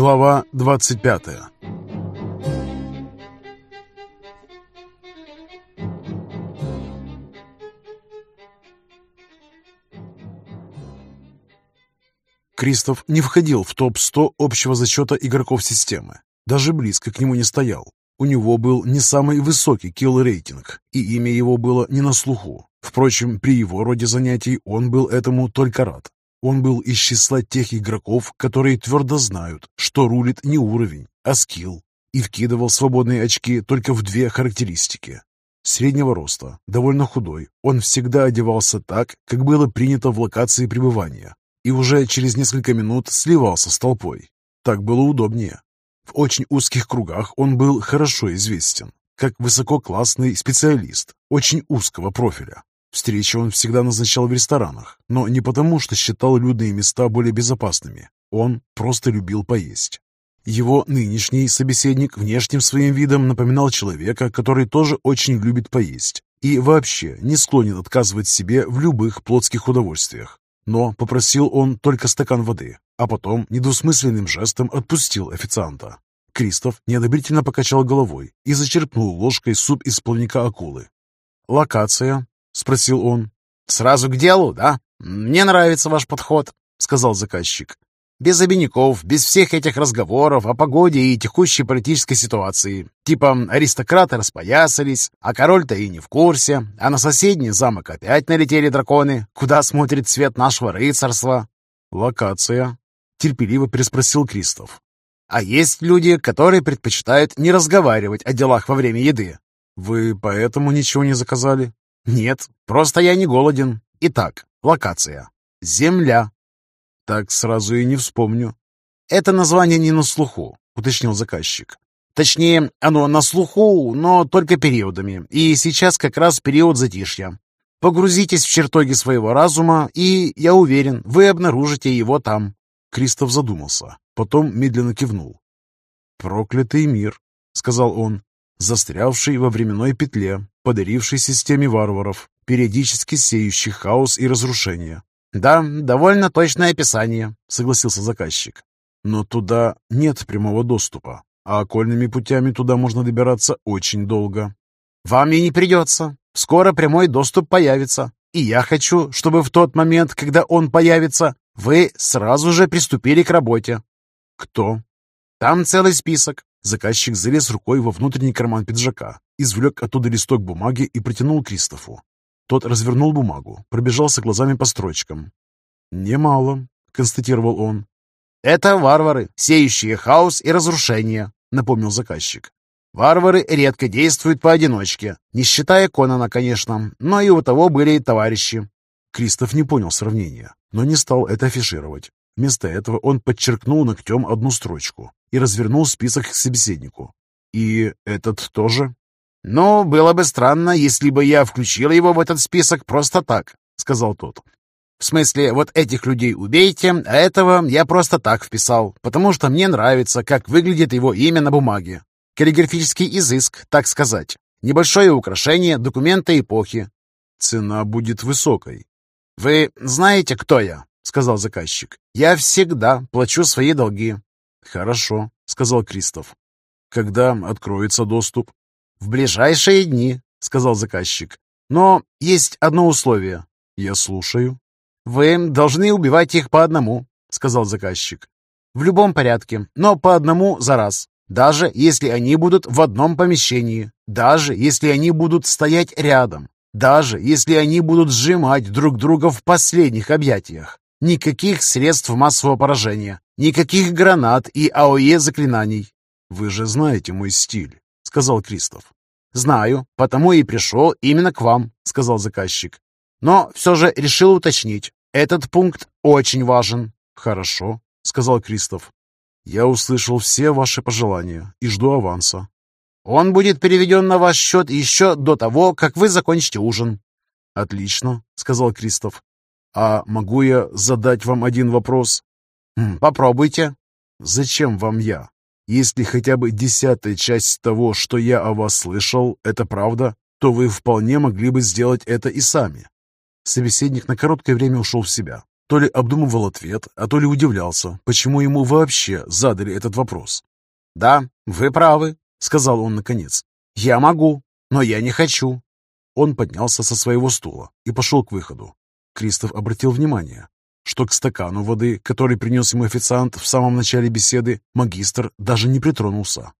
Глава 25 Кристоф не входил в топ-100 общего зачета игроков системы. Даже близко к нему не стоял. У него был не самый высокий килл-рейтинг, и имя его было не на слуху. Впрочем, при его роде занятий он был этому только рад. Он был из числа тех игроков, которые твердо знают, что рулит не уровень, а скилл, и вкидывал свободные очки только в две характеристики. Среднего роста, довольно худой, он всегда одевался так, как было принято в локации пребывания, и уже через несколько минут сливался с толпой. Так было удобнее. В очень узких кругах он был хорошо известен, как высококлассный специалист очень узкого профиля. Встречи он всегда назначал в ресторанах, но не потому, что считал людные места более безопасными. Он просто любил поесть. Его нынешний собеседник внешним своим видом напоминал человека, который тоже очень любит поесть и вообще не склонен отказывать себе в любых плотских удовольствиях. Но попросил он только стакан воды, а потом недвусмысленным жестом отпустил официанта. Кристоф неодобрительно покачал головой и зачерпнул ложкой суп из плавника акулы. «Локация?» — спросил он. «Сразу к делу, да? Мне нравится ваш подход», — сказал заказчик. «Без обиняков, без всех этих разговоров о погоде и текущей политической ситуации. Типа аристократы распоясались, а король-то и не в курсе, а на соседний замок опять налетели драконы. Куда смотрит цвет нашего рыцарства?» «Локация?» терпеливо переспросил Кристоф. «А есть люди, которые предпочитают не разговаривать о делах во время еды». «Вы поэтому ничего не заказали?» «Нет, просто я не голоден. Итак, локация. Земля». «Так сразу и не вспомню». «Это название не на слуху», — уточнил заказчик. «Точнее, оно на слуху, но только периодами. И сейчас как раз период затишья. Погрузитесь в чертоги своего разума, и, я уверен, вы обнаружите его там». Кристоф задумался, потом медленно кивнул. «Проклятый мир», — сказал он, застрявший во временной петле, подаривший системе варваров, периодически сеющих хаос и разрушение. «Да, довольно точное описание», — согласился заказчик. «Но туда нет прямого доступа, а окольными путями туда можно добираться очень долго». «Вам и не придется. Скоро прямой доступ появится. И я хочу, чтобы в тот момент, когда он появится, вы сразу же приступили к работе. Кто? Там целый список. Заказчик залез рукой во внутренний карман пиджака, извлек оттуда листок бумаги и протянул Кристофу. Тот развернул бумагу, пробежался глазами по строчкам. «Немало», — констатировал он. «Это варвары, сеющие хаос и разрушение», — напомнил заказчик. «Варвары редко действуют поодиночке, не считая Конана, конечно, но и у того были товарищи». Кристоф не понял сравнения но не стал это афишировать. Вместо этого он подчеркнул ногтем одну строчку и развернул список к собеседнику. «И этот тоже?» «Ну, было бы странно, если бы я включил его в этот список просто так», — сказал тот. «В смысле, вот этих людей убейте, а этого я просто так вписал, потому что мне нравится, как выглядит его имя на бумаге. Каллиграфический изыск, так сказать. Небольшое украшение документа эпохи». «Цена будет высокой», «Вы знаете, кто я?» — сказал заказчик. «Я всегда плачу свои долги». «Хорошо», — сказал Кристоф. «Когда откроется доступ?» «В ближайшие дни», — сказал заказчик. «Но есть одно условие». «Я слушаю». «Вы должны убивать их по одному», — сказал заказчик. «В любом порядке, но по одному за раз. Даже если они будут в одном помещении. Даже если они будут стоять рядом. Даже если они будут сжимать друг друга в последних объятиях. Никаких средств массового поражения, никаких гранат и АОЕ заклинаний. «Вы же знаете мой стиль», — сказал Кристоф. «Знаю, потому и пришел именно к вам», — сказал заказчик. «Но все же решил уточнить. Этот пункт очень важен». «Хорошо», — сказал Кристоф. «Я услышал все ваши пожелания и жду аванса. Он будет переведен на ваш счет еще до того, как вы закончите ужин». «Отлично», — сказал Кристоф. «А могу я задать вам один вопрос?» «Попробуйте». «Зачем вам я? Если хотя бы десятая часть того, что я о вас слышал, это правда, то вы вполне могли бы сделать это и сами». Собеседник на короткое время ушел в себя. То ли обдумывал ответ, а то ли удивлялся, почему ему вообще задали этот вопрос. «Да, вы правы», — сказал он наконец. «Я могу, но я не хочу». Он поднялся со своего стула и пошел к выходу. Кристоф обратил внимание, что к стакану воды, который принес ему официант в самом начале беседы, магистр даже не притронулся.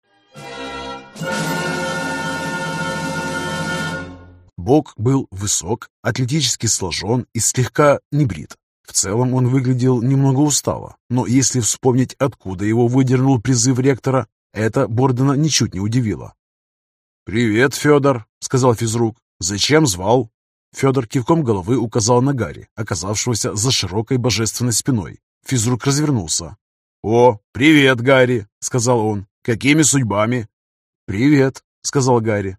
Бог был высок, атлетически сложен и слегка небрит. В целом он выглядел немного устало, но если вспомнить, откуда его выдернул призыв ректора, это Бордена ничуть не удивило. «Привет, Федор», — сказал физрук. «Зачем звал?» Федор кивком головы указал на Гарри, оказавшегося за широкой божественной спиной. Физрук развернулся. «О, привет, Гарри!» — сказал он. «Какими судьбами?» «Привет», — сказал Гарри.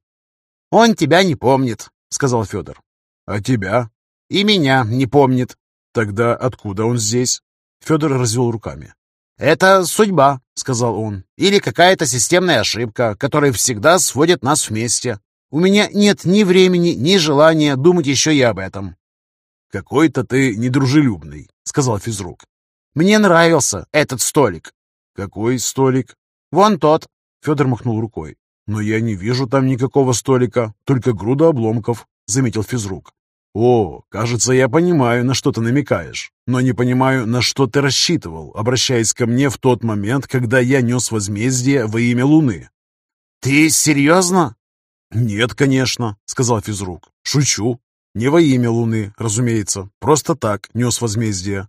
«Он тебя не помнит», — сказал Федор. «А тебя?» «И меня не помнит». «Тогда откуда он здесь?» Федор развел руками. «Это судьба», — сказал он, — «или какая-то системная ошибка, которая всегда сводит нас вместе. У меня нет ни времени, ни желания думать еще и об этом». «Какой-то ты недружелюбный», — сказал физрук. «Мне нравился этот столик». «Какой столик?» «Вон тот», — Федор махнул рукой. «Но я не вижу там никакого столика, только груда обломков», — заметил физрук. «О, кажется, я понимаю, на что ты намекаешь, но не понимаю, на что ты рассчитывал, обращаясь ко мне в тот момент, когда я нес возмездие во имя Луны». «Ты серьезно?» «Нет, конечно», — сказал физрук. «Шучу. Не во имя Луны, разумеется. Просто так нес возмездие».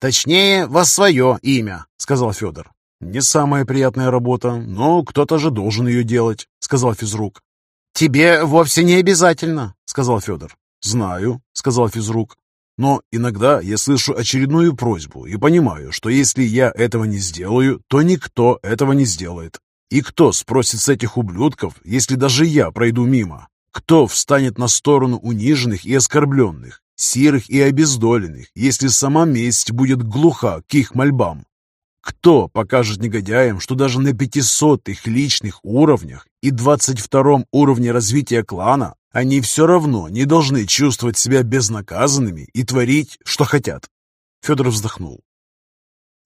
«Точнее, во свое имя», — сказал Федор. «Не самая приятная работа, но кто-то же должен ее делать», — сказал физрук. «Тебе вовсе не обязательно», — сказал Федор. «Знаю», — сказал физрук. «Но иногда я слышу очередную просьбу и понимаю, что если я этого не сделаю, то никто этого не сделает. И кто спросит с этих ублюдков, если даже я пройду мимо? Кто встанет на сторону униженных и оскорбленных, сирых и обездоленных, если сама месть будет глуха к их мольбам? Кто покажет негодяям, что даже на пятисотых личных уровнях и двадцать втором уровне развития клана они все равно не должны чувствовать себя безнаказанными и творить, что хотят. Федор вздохнул.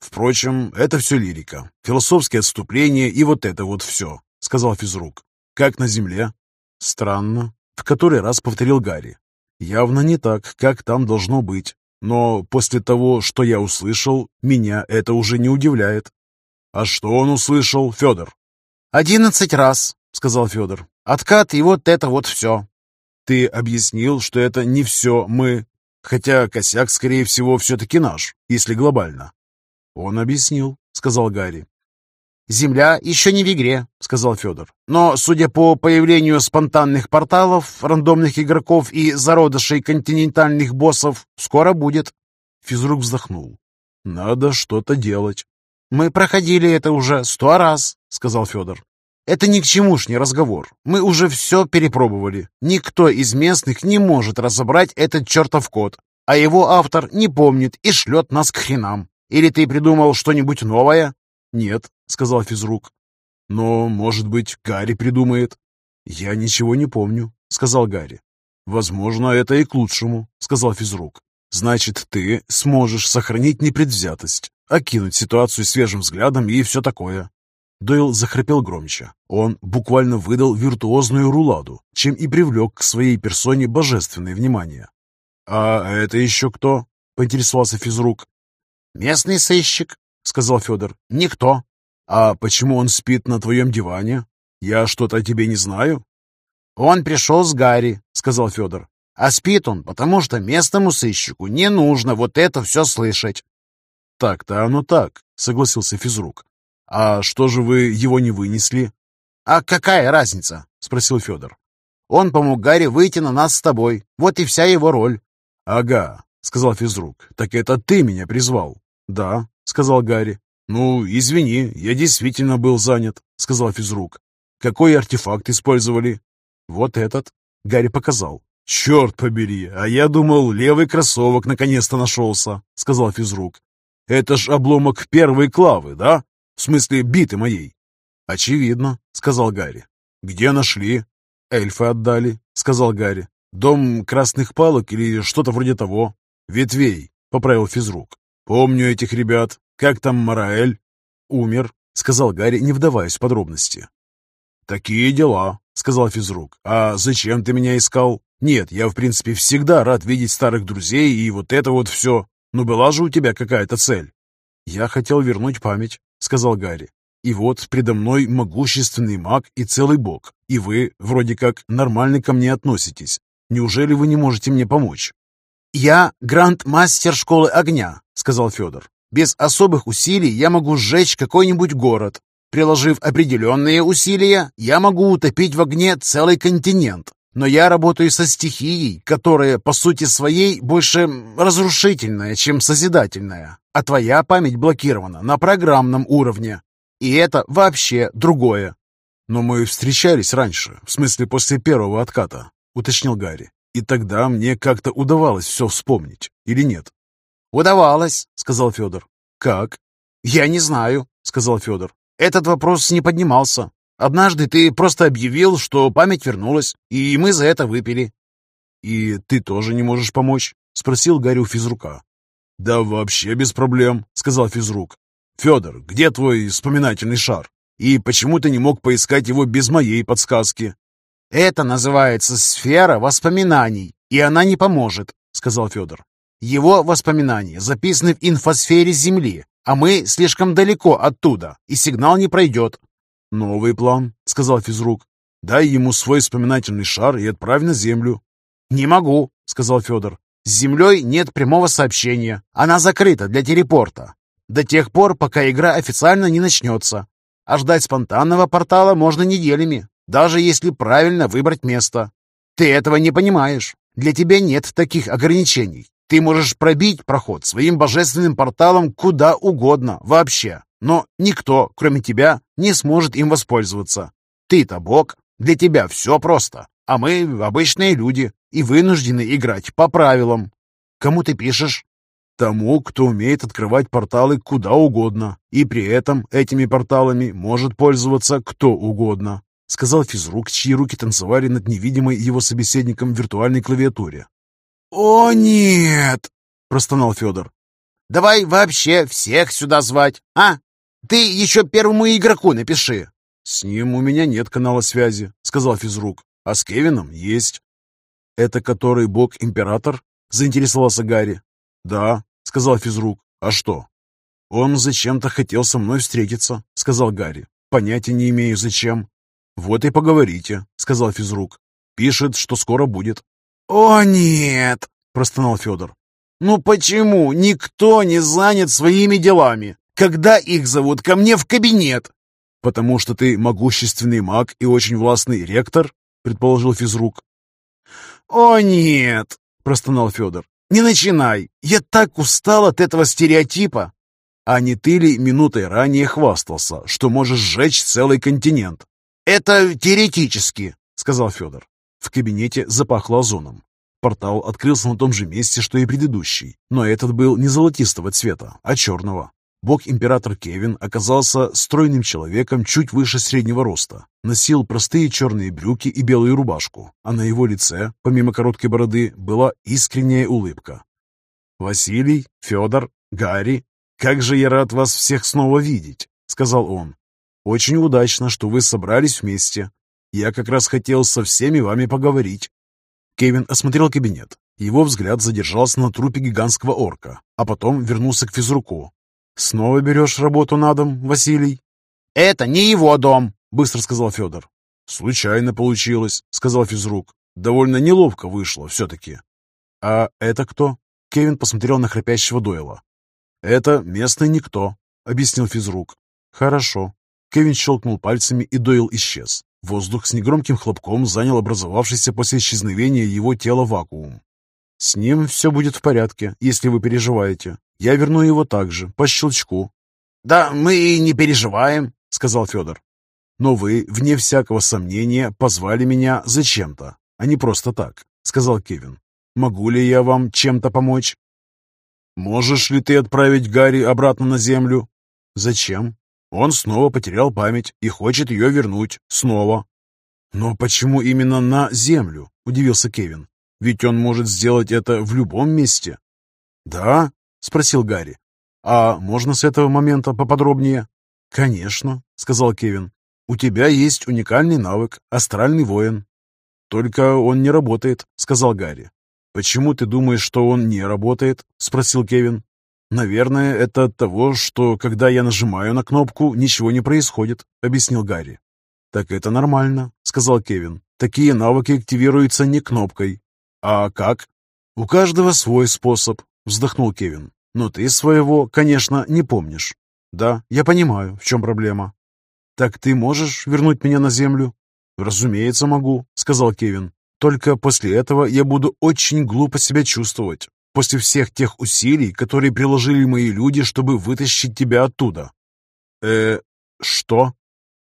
Впрочем, это все лирика, философские отступления и вот это вот все, сказал физрук. Как на земле? Странно. В который раз повторил Гарри. Явно не так, как там должно быть. Но после того, что я услышал, меня это уже не удивляет. А что он услышал, Федор? «Одиннадцать раз», — сказал Федор. «Откат и вот это вот все. Ты объяснил, что это не все мы, хотя косяк, скорее всего, все-таки наш, если глобально. Он объяснил, сказал Гарри. «Земля еще не в игре», — сказал Федор. «Но, судя по появлению спонтанных порталов, рандомных игроков и зародышей континентальных боссов, скоро будет». Физрук вздохнул. «Надо что-то делать». «Мы проходили это уже сто раз», — сказал Федор. Это ни к чемушний разговор. Мы уже все перепробовали. Никто из местных не может разобрать этот чертов код, а его автор не помнит и шлет нас к хренам. Или ты придумал что-нибудь новое? Нет, сказал физрук. Но, может быть, Гарри придумает. Я ничего не помню, сказал Гарри. Возможно, это и к лучшему, сказал физрук. Значит, ты сможешь сохранить непредвзятость, окинуть ситуацию свежим взглядом и все такое. Дойл захрапел громче. Он буквально выдал виртуозную руладу, чем и привлек к своей персоне божественное внимание. «А это еще кто?» — поинтересовался физрук. «Местный сыщик», — сказал Федор. «Никто». «А почему он спит на твоем диване? Я что-то о тебе не знаю?» «Он пришел с Гарри», — сказал Федор. «А спит он, потому что местному сыщику не нужно вот это все слышать». «Так-то оно так», — согласился физрук. «А что же вы его не вынесли?» «А какая разница?» — спросил Федор. «Он помог Гарри выйти на нас с тобой. Вот и вся его роль». «Ага», — сказал физрук. «Так это ты меня призвал?» «Да», — сказал Гарри. «Ну, извини, я действительно был занят», — сказал физрук. «Какой артефакт использовали?» «Вот этот», — Гарри показал. «Черт побери, а я думал, левый кроссовок наконец-то нашелся», — сказал физрук. «Это ж обломок первой клавы, да?» В смысле, биты моей. Очевидно, сказал Гарри. Где нашли? Эльфы отдали, сказал Гарри. Дом красных палок или что-то вроде того. Ветвей, — поправил физрук. «Помню этих ребят. Как там Мараэль?» «Умер», — сказал Гарри, не вдаваясь в подробности. «Такие дела», — сказал физрук. «А зачем ты меня искал?» «Нет, я, в принципе, всегда рад видеть старых друзей и вот это вот все. Но была же у тебя какая-то цель?» «Я хотел вернуть память», — сказал Гарри. «И вот предо мной могущественный маг и целый бог, и вы, вроде как, нормально ко мне относитесь. Неужели вы не можете мне помочь?» «Я гранд-мастер школы огня», — сказал Федор. «Без особых усилий я могу сжечь какой-нибудь город. Приложив определенные усилия, я могу утопить в огне целый континент. Но я работаю со стихией, которая, по сути своей, больше разрушительная, чем созидательная. А твоя память блокирована на программном уровне. И это вообще другое. Но мы встречались раньше, в смысле после первого отката, уточнил Гарри. И тогда мне как-то удавалось все вспомнить, или нет? «Удавалось», — сказал Федор. «Как?» «Я не знаю», — сказал Федор. «Этот вопрос не поднимался. Однажды ты просто объявил, что память вернулась, и мы за это выпили». «И ты тоже не можешь помочь?» — спросил Гарри у физрука. «Да вообще без проблем», — сказал физрук. «Федор, где твой вспоминательный шар? И почему ты не мог поискать его без моей подсказки?» «Это называется сфера воспоминаний, и она не поможет», — сказал Федор. «Его воспоминания записаны в инфосфере Земли, а мы слишком далеко оттуда, и сигнал не пройдет. «Новый план», — сказал физрук. «Дай ему свой вспоминательный шар и отправь на Землю». «Не могу», — сказал Федор. «С Землей нет прямого сообщения. Она закрыта для телепорта. До тех пор, пока игра официально не начнется. А ждать спонтанного портала можно неделями, даже если правильно выбрать место. Ты этого не понимаешь. Для тебя нет таких ограничений. Ты можешь пробить проход своим божественным порталом куда угодно вообще. Но никто, кроме тебя, не сможет им воспользоваться. Ты-то бог, для тебя все просто, а мы обычные люди и вынуждены играть по правилам. Кому ты пишешь? Тому, кто умеет открывать порталы куда угодно, и при этом этими порталами может пользоваться кто угодно, сказал физрук, чьи руки танцевали над невидимой его собеседником виртуальной клавиатуре. «О, нет!» – простонал Федор. «Давай вообще всех сюда звать, а? Ты еще первому игроку напиши. С ним у меня нет канала связи, сказал физрук. А с Кевином есть. Это который бог-император? Заинтересовался Гарри. Да, сказал физрук. А что? Он зачем-то хотел со мной встретиться, сказал Гарри. Понятия не имею зачем. Вот и поговорите, сказал физрук. Пишет, что скоро будет. О нет, простонал Федор. Ну почему никто не занят своими делами? когда их зовут ко мне в кабинет?» «Потому что ты могущественный маг и очень властный ректор?» — предположил физрук. «О, нет!» — простонал Федор. «Не начинай! Я так устал от этого стереотипа!» «А не ты ли минутой ранее хвастался, что можешь сжечь целый континент?» «Это теоретически», — сказал Федор. В кабинете запахло озоном. Портал открылся на том же месте, что и предыдущий, но этот был не золотистого цвета, а черного. Бог-император Кевин оказался стройным человеком чуть выше среднего роста, носил простые черные брюки и белую рубашку, а на его лице, помимо короткой бороды, была искренняя улыбка. «Василий, Федор, Гарри, как же я рад вас всех снова видеть!» — сказал он. «Очень удачно, что вы собрались вместе. Я как раз хотел со всеми вами поговорить». Кевин осмотрел кабинет. Его взгляд задержался на трупе гигантского орка, а потом вернулся к физруку, «Снова берешь работу на дом, Василий?» «Это не его дом», — быстро сказал Федор. «Случайно получилось», — сказал физрук. «Довольно неловко вышло все-таки». «А это кто?» Кевин посмотрел на храпящего Дойла. «Это местный никто», — объяснил физрук. «Хорошо». Кевин щелкнул пальцами, и Дойл исчез. Воздух с негромким хлопком занял образовавшийся после исчезновения его тела вакуум. «С ним все будет в порядке, если вы переживаете. Я верну его также, по щелчку». «Да мы и не переживаем», — сказал Федор. «Но вы, вне всякого сомнения, позвали меня зачем-то, а не просто так», — сказал Кевин. «Могу ли я вам чем-то помочь?» «Можешь ли ты отправить Гарри обратно на Землю?» «Зачем?» «Он снова потерял память и хочет ее вернуть. Снова». «Но почему именно на Землю?» – удивился Кевин. «Ведь он может сделать это в любом месте». «Да? — спросил Гарри. «А можно с этого момента поподробнее?» «Конечно», — сказал Кевин. «У тебя есть уникальный навык — астральный воин». «Только он не работает», — сказал Гарри. «Почему ты думаешь, что он не работает?» — спросил Кевин. «Наверное, это от того, что, когда я нажимаю на кнопку, ничего не происходит», — объяснил Гарри. «Так это нормально», — сказал Кевин. «Такие навыки активируются не кнопкой». «А как?» «У каждого свой способ», — вздохнул Кевин. «Но ты своего, конечно, не помнишь». «Да, я понимаю, в чем проблема». «Так ты можешь вернуть меня на Землю?» «Разумеется, могу», — сказал Кевин. «Только после этого я буду очень глупо себя чувствовать, после всех тех усилий, которые приложили мои люди, чтобы вытащить тебя оттуда». «Э, что?»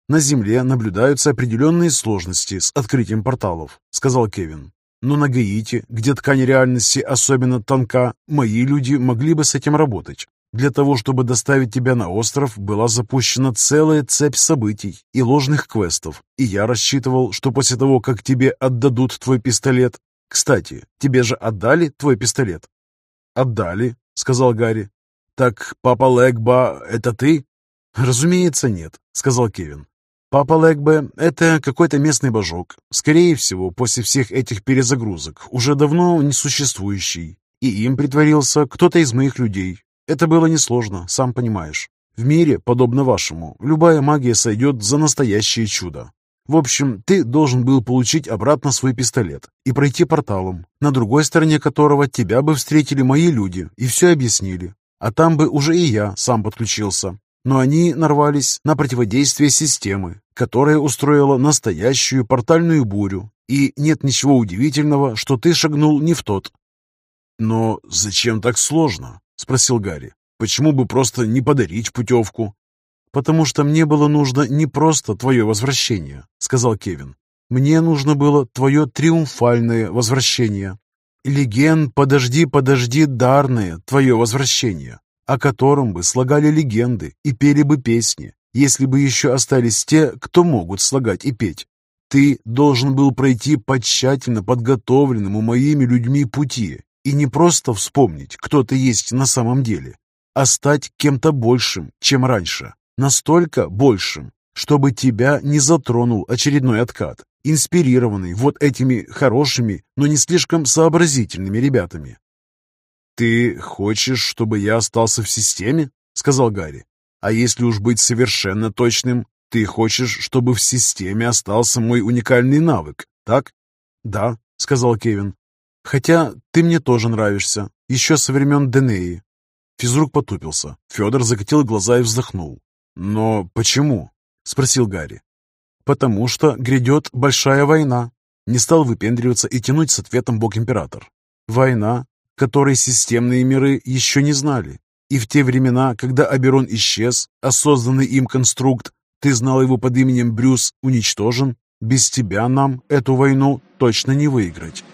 «На Земле наблюдаются определенные сложности с открытием порталов», — сказал Кевин. «Но на Гаити, где ткань реальности особенно тонка, мои люди могли бы с этим работать. Для того, чтобы доставить тебя на остров, была запущена целая цепь событий и ложных квестов, и я рассчитывал, что после того, как тебе отдадут твой пистолет... Кстати, тебе же отдали твой пистолет?» «Отдали», — сказал Гарри. «Так папа Лэгба — это ты?» «Разумеется, нет», — сказал Кевин. Папа Лэгбе — это какой-то местный божок, скорее всего, после всех этих перезагрузок, уже давно несуществующий. И им притворился кто-то из моих людей. Это было несложно, сам понимаешь. В мире, подобно вашему, любая магия сойдет за настоящее чудо. В общем, ты должен был получить обратно свой пистолет и пройти порталом, на другой стороне которого тебя бы встретили мои люди и все объяснили. А там бы уже и я сам подключился но они нарвались на противодействие системы, которая устроила настоящую портальную бурю, и нет ничего удивительного, что ты шагнул не в тот. «Но зачем так сложно?» — спросил Гарри. «Почему бы просто не подарить путевку?» «Потому что мне было нужно не просто твое возвращение», — сказал Кевин. «Мне нужно было твое триумфальное возвращение. Леген, подожди, подожди, дарное твое возвращение о котором бы слагали легенды и пели бы песни, если бы еще остались те, кто могут слагать и петь. Ты должен был пройти по тщательно подготовленному моими людьми пути и не просто вспомнить, кто ты есть на самом деле, а стать кем-то большим, чем раньше, настолько большим, чтобы тебя не затронул очередной откат, инспирированный вот этими хорошими, но не слишком сообразительными ребятами. «Ты хочешь, чтобы я остался в системе?» — сказал Гарри. «А если уж быть совершенно точным, ты хочешь, чтобы в системе остался мой уникальный навык, так?» «Да», — сказал Кевин. «Хотя ты мне тоже нравишься, еще со времен Денеи». Физрук потупился. Федор закатил глаза и вздохнул. «Но почему?» — спросил Гарри. «Потому что грядет большая война», — не стал выпендриваться и тянуть с ответом бог-император. «Война, которой системные миры еще не знали. И в те времена, когда Аберон исчез, а созданный им конструкт, ты знал его под именем Брюс, уничтожен, без тебя нам эту войну точно не выиграть.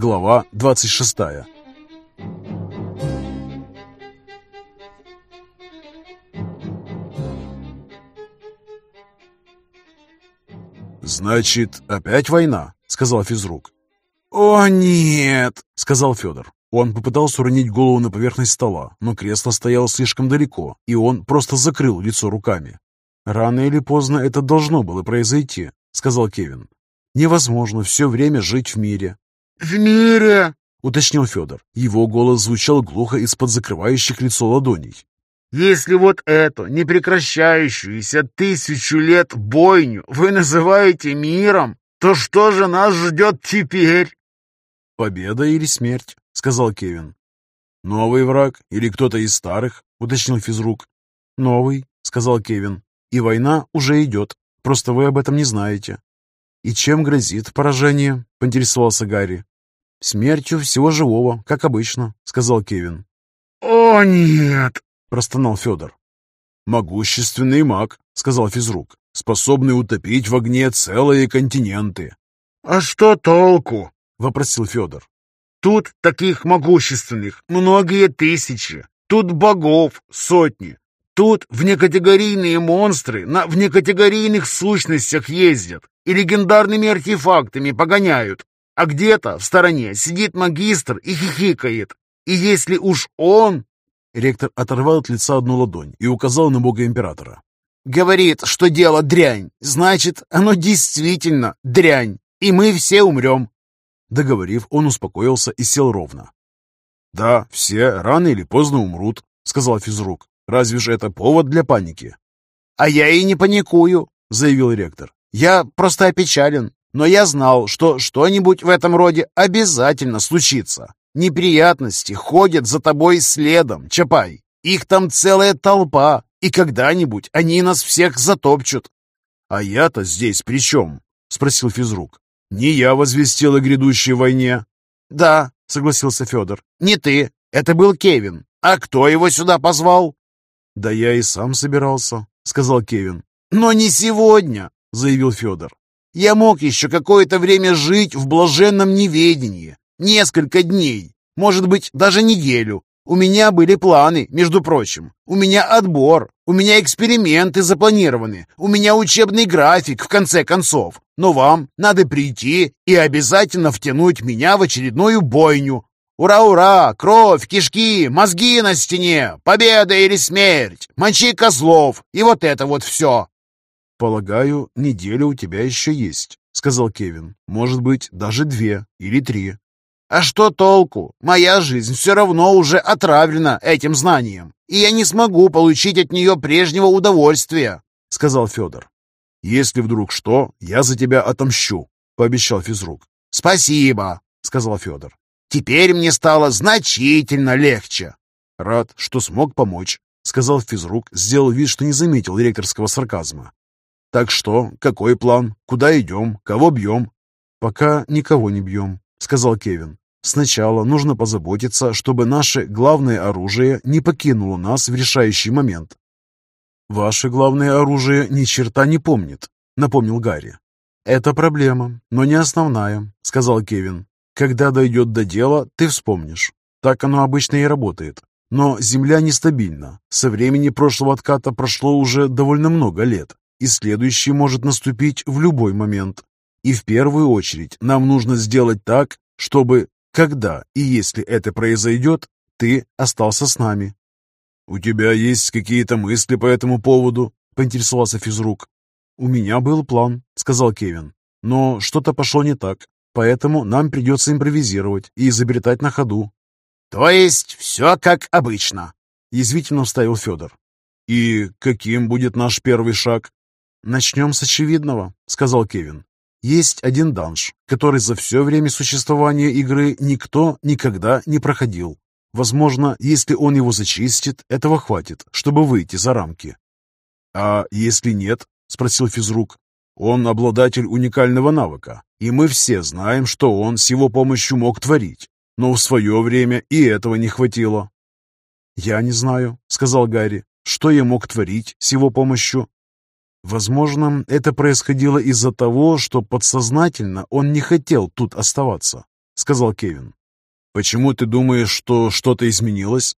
Глава 26 «Значит, опять война?» — сказал физрук. «О, нет!» — сказал Федор. Он попытался уронить голову на поверхность стола, но кресло стояло слишком далеко, и он просто закрыл лицо руками. «Рано или поздно это должно было произойти», — сказал Кевин. «Невозможно все время жить в мире». «В мире!» — уточнил Федор. Его голос звучал глухо из-под закрывающих лицо ладоней. Если вот эту непрекращающуюся тысячу лет бойню вы называете миром, то что же нас ждет теперь? Победа или смерть, сказал Кевин. Новый враг или кто-то из старых, уточнил физрук. Новый, сказал Кевин. И война уже идет, просто вы об этом не знаете. И чем грозит поражение? поинтересовался Гарри. Смертью всего живого, как обычно, сказал Кевин. «О, нет!» простонал Федор. «Могущественный маг», — сказал физрук, «способный утопить в огне целые континенты». «А что толку?» — вопросил Федор. «Тут таких могущественных многие тысячи. Тут богов сотни. Тут внекатегорийные монстры на внекатегорийных сущностях ездят и легендарными артефактами погоняют. А где-то в стороне сидит магистр и хихикает. И если уж он...» Ректор оторвал от лица одну ладонь и указал на бога императора. «Говорит, что дело дрянь. Значит, оно действительно дрянь. И мы все умрем». Договорив, он успокоился и сел ровно. «Да, все рано или поздно умрут», — сказал физрук. «Разве же это повод для паники?» «А я и не паникую», — заявил ректор. «Я просто опечален, но я знал, что что-нибудь в этом роде обязательно случится. Неприятности ходят за тобой следом, Чапай. Их там целая толпа, и когда-нибудь они нас всех затопчут». «А я-то здесь при чем?» — спросил физрук. «Не я возвестил о грядущей войне». «Да, — согласился Федор. «Не ты. Это был Кевин. А кто его сюда позвал?» «Да я и сам собирался», — сказал Кевин. «Но не сегодня», — заявил Федор. «Я мог еще какое-то время жить в блаженном неведении. Несколько дней, может быть, даже неделю. У меня были планы, между прочим. У меня отбор, у меня эксперименты запланированы, у меня учебный график, в конце концов. Но вам надо прийти и обязательно втянуть меня в очередную бойню. Ура-ура! Кровь, кишки, мозги на стене, победа или смерть, мочи козлов и вот это вот все. «Полагаю, неделя у тебя еще есть», — сказал Кевин. «Может быть, даже две или три». А что толку? Моя жизнь все равно уже отравлена этим знанием, и я не смогу получить от нее прежнего удовольствия», — сказал Федор. «Если вдруг что, я за тебя отомщу», — пообещал физрук. «Спасибо», — сказал Федор. «Теперь мне стало значительно легче». «Рад, что смог помочь», — сказал физрук, сделал вид, что не заметил ректорского сарказма. «Так что, какой план? Куда идем? Кого бьем?» «Пока никого не бьем», — сказал Кевин. Сначала нужно позаботиться, чтобы наше главное оружие не покинуло нас в решающий момент. «Ваше главное оружие ни черта не помнит», — напомнил Гарри. «Это проблема, но не основная», — сказал Кевин. «Когда дойдет до дела, ты вспомнишь. Так оно обычно и работает. Но Земля нестабильна. Со времени прошлого отката прошло уже довольно много лет, и следующий может наступить в любой момент. И в первую очередь нам нужно сделать так, чтобы когда и если это произойдет, ты остался с нами». «У тебя есть какие-то мысли по этому поводу?» — поинтересовался физрук. «У меня был план», — сказал Кевин. «Но что-то пошло не так, поэтому нам придется импровизировать и изобретать на ходу». «То есть все как обычно?» — язвительно вставил Федор. «И каким будет наш первый шаг?» «Начнем с очевидного», — сказал Кевин. Есть один данж, который за все время существования игры никто никогда не проходил. Возможно, если он его зачистит, этого хватит, чтобы выйти за рамки. «А если нет?» – спросил физрук. «Он обладатель уникального навыка, и мы все знаем, что он с его помощью мог творить. Но в свое время и этого не хватило». «Я не знаю», — сказал Гарри, — «что я мог творить с его помощью, Возможно, это происходило из-за того, что подсознательно он не хотел тут оставаться, сказал Кевин. Почему ты думаешь, что что-то изменилось?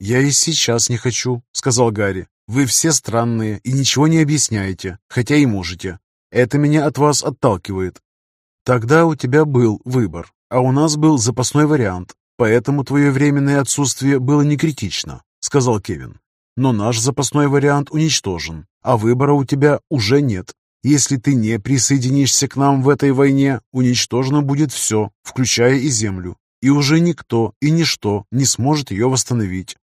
Я и сейчас не хочу, сказал Гарри. Вы все странные и ничего не объясняете, хотя и можете. Это меня от вас отталкивает. Тогда у тебя был выбор, а у нас был запасной вариант, поэтому твое временное отсутствие было не критично, сказал Кевин. Но наш запасной вариант уничтожен, а выбора у тебя уже нет. Если ты не присоединишься к нам в этой войне, уничтожено будет все, включая и землю, и уже никто и ничто не сможет ее восстановить.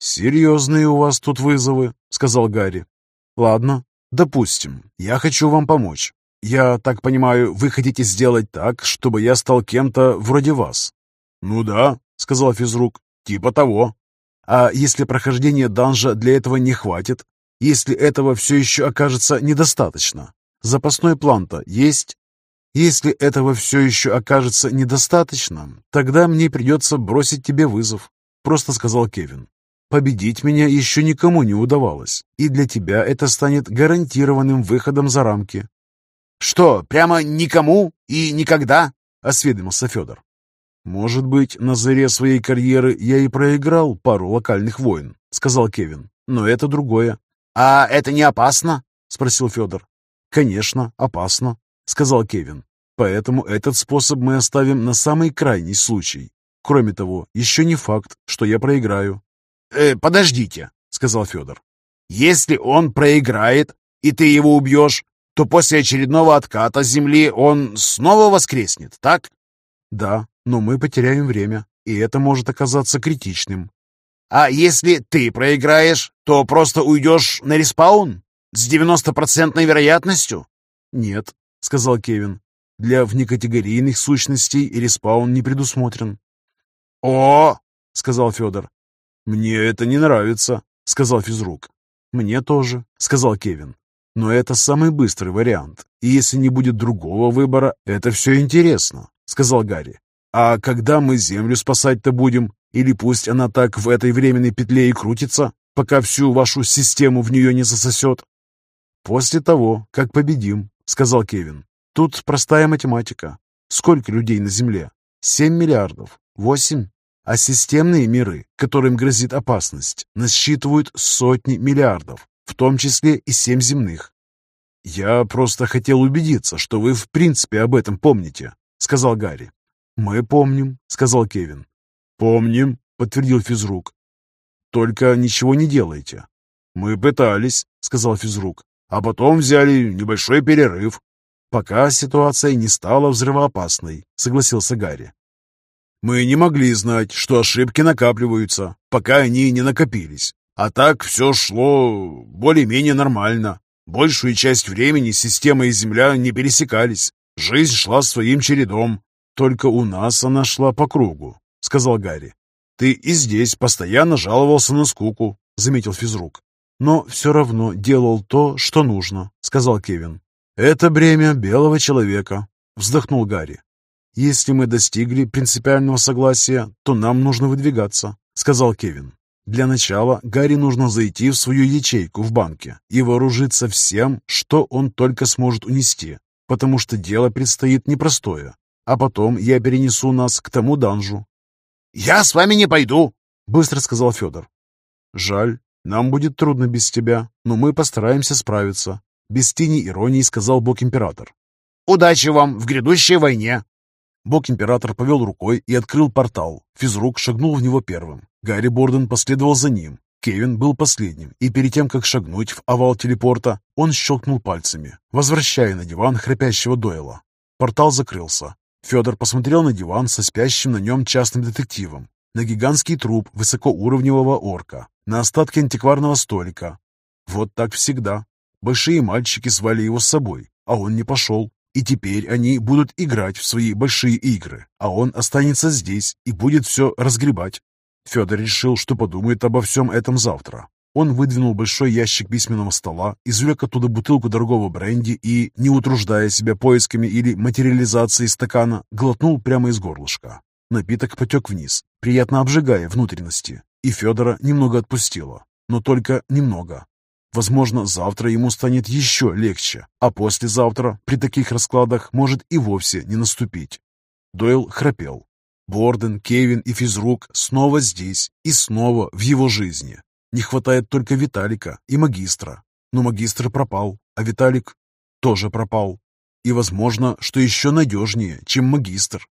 «Серьезные у вас тут вызовы», — сказал Гарри. «Ладно, допустим, я хочу вам помочь. Я так понимаю, вы хотите сделать так, чтобы я стал кем-то вроде вас?» «Ну да», — сказал физрук, — «типа того». «А если прохождения данжа для этого не хватит, если этого все еще окажется недостаточно. Запасной план-то есть? Если этого все еще окажется недостаточно, тогда мне придется бросить тебе вызов, просто сказал Кевин. Победить меня еще никому не удавалось, и для тебя это станет гарантированным выходом за рамки. «Что, прямо никому и никогда?» — осведомился Федор. «Может быть, на заре своей карьеры я и проиграл пару локальных войн», — сказал Кевин. «Но это другое». «А это не опасно?» — спросил Федор. «Конечно, опасно», — сказал Кевин. «Поэтому этот способ мы оставим на самый крайний случай. Кроме того, еще не факт, что я проиграю». «Э, «Подождите», — сказал Федор. «Если он проиграет, и ты его убьешь, то после очередного отката Земли он снова воскреснет, так?» «Да, но мы потеряем время, и это может оказаться критичным». «А если ты проиграешь, то просто уйдешь на респаун? С 90% вероятностью?» «Нет», — сказал Кевин. «Для внекатегорийных сущностей респаун не предусмотрен». «О!» — сказал Федор. «Мне это не нравится», — сказал физрук. «Мне тоже», — сказал Кевин. «Но это самый быстрый вариант, и если не будет другого выбора, это все интересно», — сказал Гарри. «А когда мы Землю спасать-то будем? Или пусть она так в этой временной петле и крутится, пока всю вашу систему в нее не засосет?» «После того, как победим», — сказал Кевин. «Тут простая математика. Сколько людей на Земле? Семь миллиардов. Восемь. А системные миры, которым грозит опасность, насчитывают сотни миллиардов, в том числе и семь земных. «Я просто хотел убедиться, что вы в принципе об этом помните», — сказал Гарри. «Мы помним», — сказал Кевин. «Помним», — подтвердил физрук. «Только ничего не делайте». «Мы пытались», — сказал физрук, «а потом взяли небольшой перерыв». «Пока ситуация не стала взрывоопасной», — согласился Гарри. Мы не могли знать, что ошибки накапливаются, пока они не накопились. А так все шло более-менее нормально. Большую часть времени система и Земля не пересекались. Жизнь шла своим чередом. Только у нас она шла по кругу, сказал Гарри. Ты и здесь постоянно жаловался на скуку, заметил физрук. Но все равно делал то, что нужно, сказал Кевин. Это бремя белого человека, вздохнул Гарри. «Если мы достигли принципиального согласия, то нам нужно выдвигаться», — сказал Кевин. «Для начала Гарри нужно зайти в свою ячейку в банке и вооружиться всем, что он только сможет унести, потому что дело предстоит непростое. А потом я перенесу нас к тому данжу». «Я с вами не пойду», — быстро сказал Федор. «Жаль, нам будет трудно без тебя, но мы постараемся справиться», — без тени иронии сказал бог-император. «Удачи вам в грядущей войне!» Бог-император повел рукой и открыл портал. Физрук шагнул в него первым. Гарри Борден последовал за ним. Кевин был последним, и перед тем, как шагнуть в овал телепорта, он щелкнул пальцами, возвращая на диван храпящего Дойла. Портал закрылся. Федор посмотрел на диван со спящим на нем частным детективом, на гигантский труп высокоуровневого орка, на остатки антикварного столика. Вот так всегда. Большие мальчики звали его с собой, а он не пошел. И теперь они будут играть в свои большие игры, а он останется здесь и будет все разгребать. Федор решил, что подумает обо всем этом завтра. Он выдвинул большой ящик письменного стола, извлек оттуда бутылку дорогого бренди и, не утруждая себя поисками или материализацией стакана, глотнул прямо из горлышка. Напиток потек вниз, приятно обжигая внутренности, и Федора немного отпустило, но только немного. Возможно, завтра ему станет еще легче, а послезавтра при таких раскладах может и вовсе не наступить. Дойл храпел. Борден, Кевин и физрук снова здесь и снова в его жизни. Не хватает только Виталика и магистра. Но магистр пропал, а Виталик тоже пропал. И возможно, что еще надежнее, чем магистр.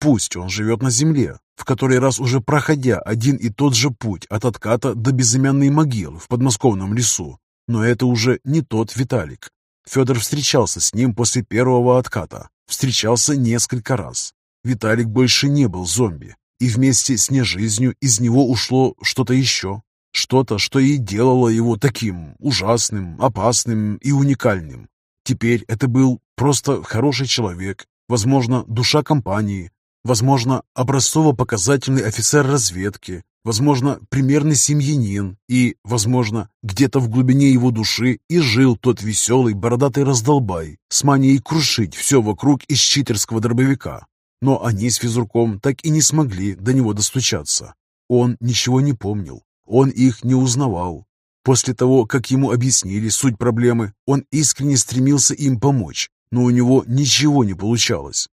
Пусть он живет на земле, в который раз уже проходя один и тот же путь от отката до безымянной могилы в подмосковном лесу. Но это уже не тот Виталик. Федор встречался с ним после первого отката. Встречался несколько раз. Виталик больше не был зомби. И вместе с нежизнью из него ушло что-то еще. Что-то, что и делало его таким ужасным, опасным и уникальным. Теперь это был просто хороший человек, возможно, душа компании, возможно, образцово-показательный офицер разведки, возможно, примерный семьянин, и, возможно, где-то в глубине его души и жил тот веселый бородатый раздолбай с манией крушить все вокруг из читерского дробовика. Но они с физруком так и не смогли до него достучаться. Он ничего не помнил, он их не узнавал. После того, как ему объяснили суть проблемы, он искренне стремился им помочь, но у него ничего не получалось.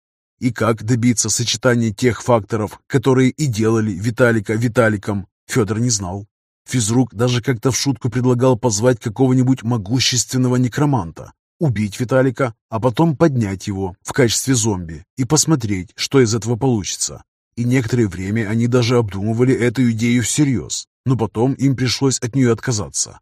И как добиться сочетания тех факторов, которые и делали Виталика Виталиком, Федор не знал. Физрук даже как-то в шутку предлагал позвать какого-нибудь могущественного некроманта, убить Виталика, а потом поднять его в качестве зомби и посмотреть, что из этого получится. И некоторое время они даже обдумывали эту идею всерьез, но потом им пришлось от нее отказаться.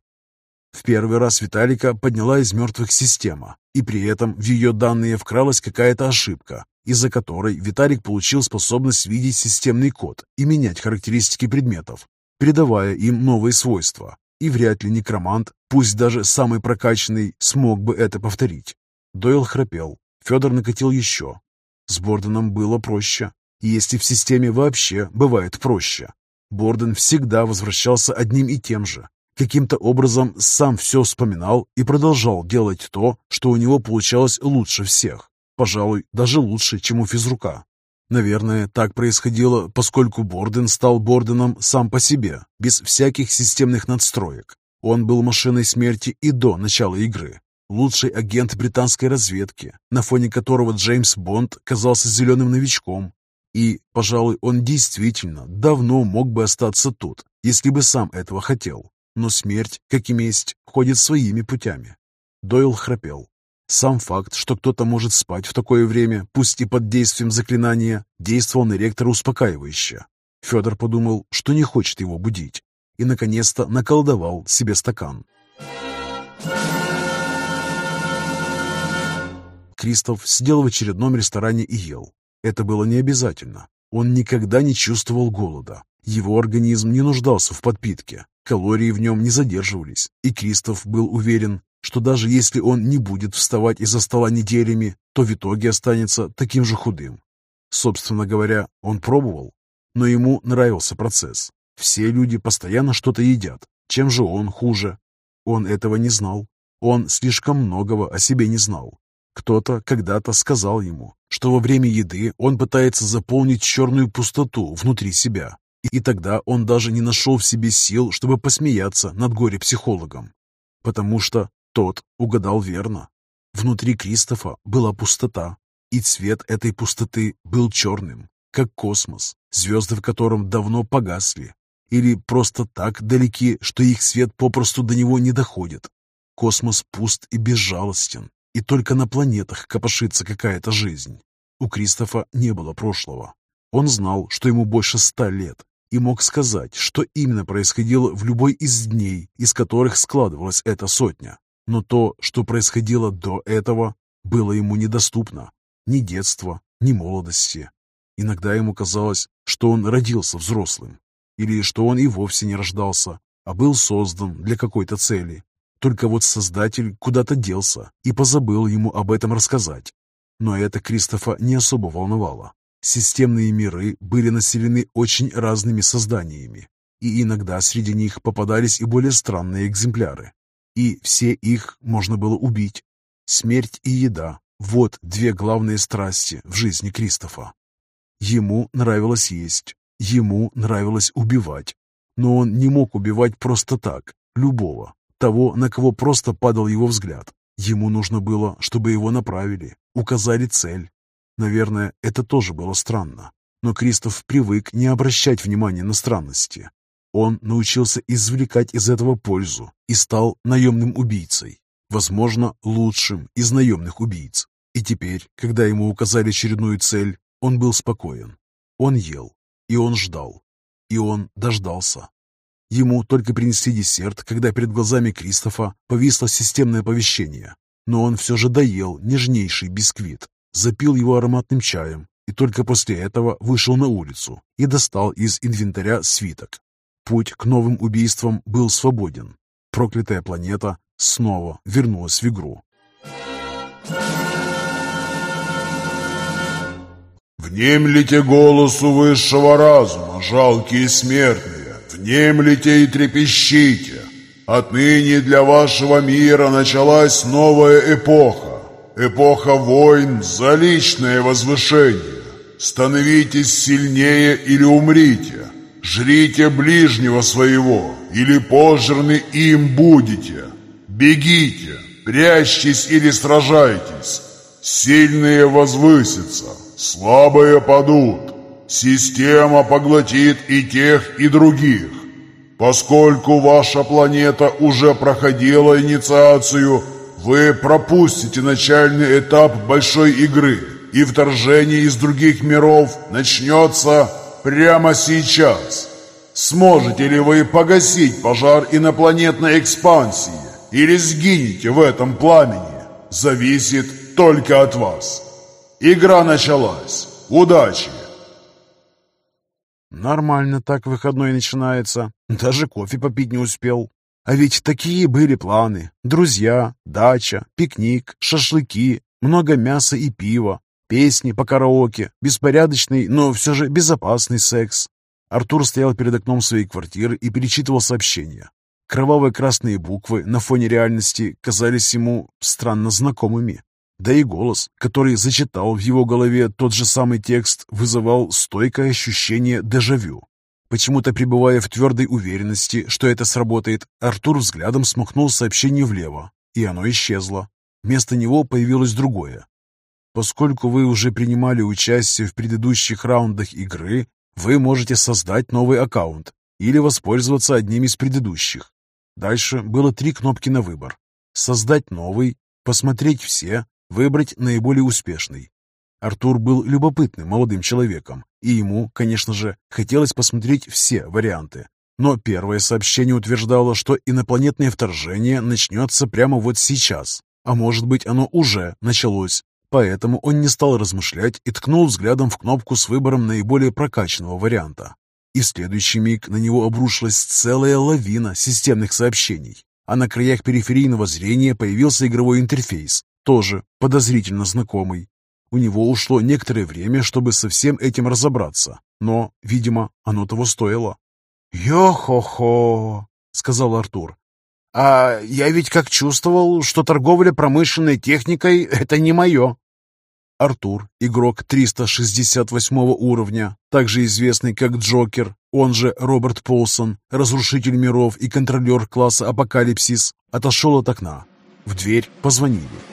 В первый раз Виталика подняла из мертвых система, и при этом в ее данные вкралась какая-то ошибка, из-за которой Виталик получил способность видеть системный код и менять характеристики предметов, передавая им новые свойства. И вряд ли некромант, пусть даже самый прокачанный, смог бы это повторить. Дойл храпел. Федор накатил еще. С Борденом было проще, если в системе вообще бывает проще. Борден всегда возвращался одним и тем же. Каким-то образом сам все вспоминал и продолжал делать то, что у него получалось лучше всех. Пожалуй, даже лучше, чем у физрука. Наверное, так происходило, поскольку Борден стал Борденом сам по себе, без всяких системных надстроек. Он был машиной смерти и до начала игры. Лучший агент британской разведки, на фоне которого Джеймс Бонд казался зеленым новичком. И, пожалуй, он действительно давно мог бы остаться тут, если бы сам этого хотел. Но смерть, как и месть, ходит своими путями. Дойл храпел. Сам факт, что кто-то может спать в такое время, пусть и под действием заклинания, действовал на ректора успокаивающе. Федор подумал, что не хочет его будить, и, наконец-то, наколдовал себе стакан. Кристоф сидел в очередном ресторане и ел. Это было не обязательно. Он никогда не чувствовал голода. Его организм не нуждался в подпитке. Калории в нем не задерживались, и Кристоф был уверен, что даже если он не будет вставать из-за стола неделями, то в итоге останется таким же худым. Собственно говоря, он пробовал, но ему нравился процесс. Все люди постоянно что-то едят. Чем же он хуже? Он этого не знал. Он слишком многого о себе не знал. Кто-то когда-то сказал ему, что во время еды он пытается заполнить черную пустоту внутри себя. И тогда он даже не нашел в себе сил, чтобы посмеяться над горе-психологом. Потому что тот угадал верно. Внутри Кристофа была пустота, и цвет этой пустоты был черным, как космос, звезды в котором давно погасли, или просто так далеки, что их свет попросту до него не доходит. Космос пуст и безжалостен, и только на планетах копошится какая-то жизнь. У Кристофа не было прошлого. Он знал, что ему больше ста лет, и мог сказать, что именно происходило в любой из дней, из которых складывалась эта сотня. Но то, что происходило до этого, было ему недоступно. Ни детства, ни молодости. Иногда ему казалось, что он родился взрослым, или что он и вовсе не рождался, а был создан для какой-то цели. Только вот Создатель куда-то делся и позабыл ему об этом рассказать. Но это Кристофа не особо волновало. Системные миры были населены очень разными созданиями, и иногда среди них попадались и более странные экземпляры и все их можно было убить. Смерть и еда – вот две главные страсти в жизни Кристофа. Ему нравилось есть, ему нравилось убивать, но он не мог убивать просто так, любого, того, на кого просто падал его взгляд. Ему нужно было, чтобы его направили, указали цель. Наверное, это тоже было странно, но Кристоф привык не обращать внимания на странности. Он научился извлекать из этого пользу и стал наемным убийцей, возможно, лучшим из наемных убийц. И теперь, когда ему указали очередную цель, он был спокоен. Он ел, и он ждал, и он дождался. Ему только принесли десерт, когда перед глазами Кристофа повисло системное оповещение. Но он все же доел нежнейший бисквит, запил его ароматным чаем и только после этого вышел на улицу и достал из инвентаря свиток, Путь к новым убийствам был свободен. Проклятая планета снова вернулась в игру. Внемлите голосу высшего разума, жалкие смертные, внемлите и трепещите. Отныне для вашего мира началась новая эпоха. Эпоха войн за личное возвышение. Становитесь сильнее или умрите. Жрите ближнего своего, или пожраны им будете. Бегите, прячьтесь или сражайтесь. Сильные возвысятся, Слабые падут. Система поглотит и тех, и других. Поскольку ваша планета уже проходила инициацию, вы пропустите начальный этап большой игры, и вторжение из других миров начнется прямо сейчас. Сможете ли вы погасить пожар инопланетной экспансии или сгинете в этом пламени, зависит только от вас. Игра началась. Удачи! Нормально так выходной начинается. Даже кофе попить не успел. А ведь такие были планы. Друзья, дача, пикник, шашлыки, много мяса и пива, песни по караоке, беспорядочный, но все же безопасный секс. Артур стоял перед окном своей квартиры и перечитывал сообщения. Кровавые красные буквы на фоне реальности казались ему странно знакомыми. Да и голос, который зачитал в его голове тот же самый текст, вызывал стойкое ощущение дежавю. Почему-то пребывая в твердой уверенности, что это сработает, Артур взглядом смахнул сообщение влево, и оно исчезло. Вместо него появилось другое. Поскольку вы уже принимали участие в предыдущих раундах игры, вы можете создать новый аккаунт или воспользоваться одним из предыдущих. Дальше было три кнопки на выбор. Создать новый, посмотреть все выбрать наиболее успешный. Артур был любопытным молодым человеком, и ему, конечно же, хотелось посмотреть все варианты. Но первое сообщение утверждало, что инопланетное вторжение начнется прямо вот сейчас, а может быть оно уже началось. Поэтому он не стал размышлять и ткнул взглядом в кнопку с выбором наиболее прокачанного варианта. И в следующий миг на него обрушилась целая лавина системных сообщений, а на краях периферийного зрения появился игровой интерфейс, тоже подозрительно знакомый. У него ушло некоторое время, чтобы со всем этим разобраться, но, видимо, оно того стоило. «Йо-хо-хо!» — сказал Артур. «А я ведь как чувствовал, что торговля промышленной техникой — это не мое». Артур, игрок 368 уровня, также известный как Джокер, он же Роберт Полсон, разрушитель миров и контролер класса Апокалипсис, отошел от окна. В дверь позвонили.